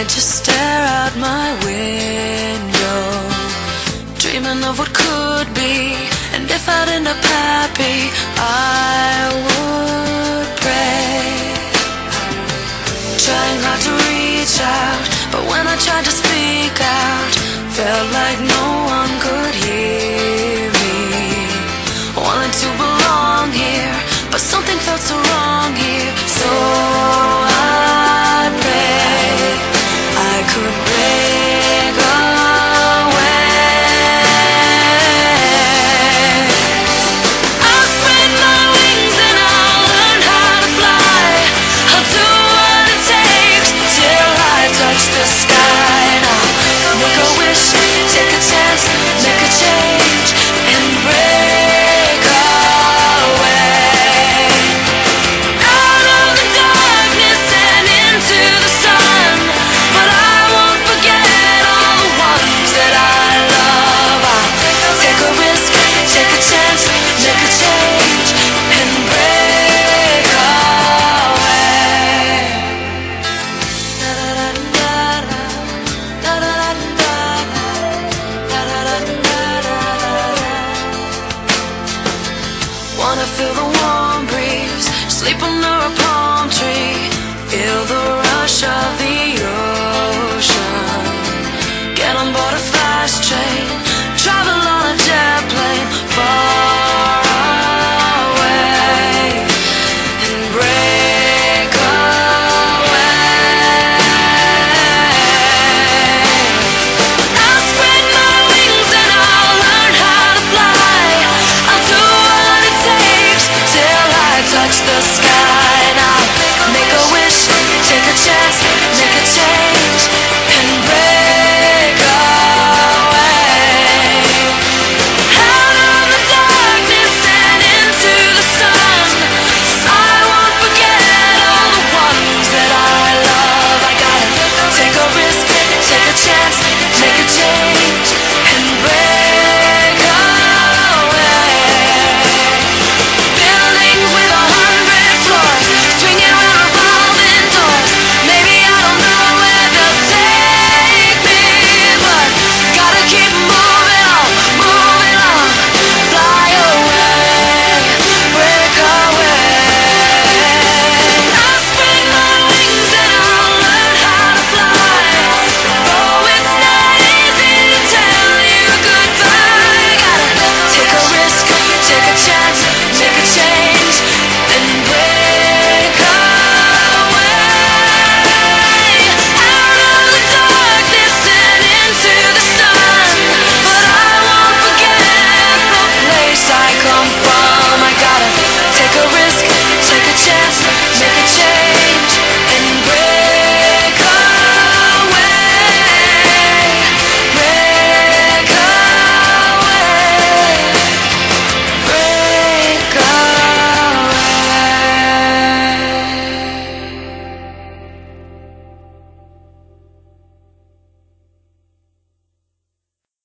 I'd just stare out my window, dreaming of what could be. And if I'd end up happy, I would pray, trying hard to reach out. But when I tried to Wanna feel the warm breeze, sleep under a palm tree, feel the rush of the ocean. Get on board a fast train,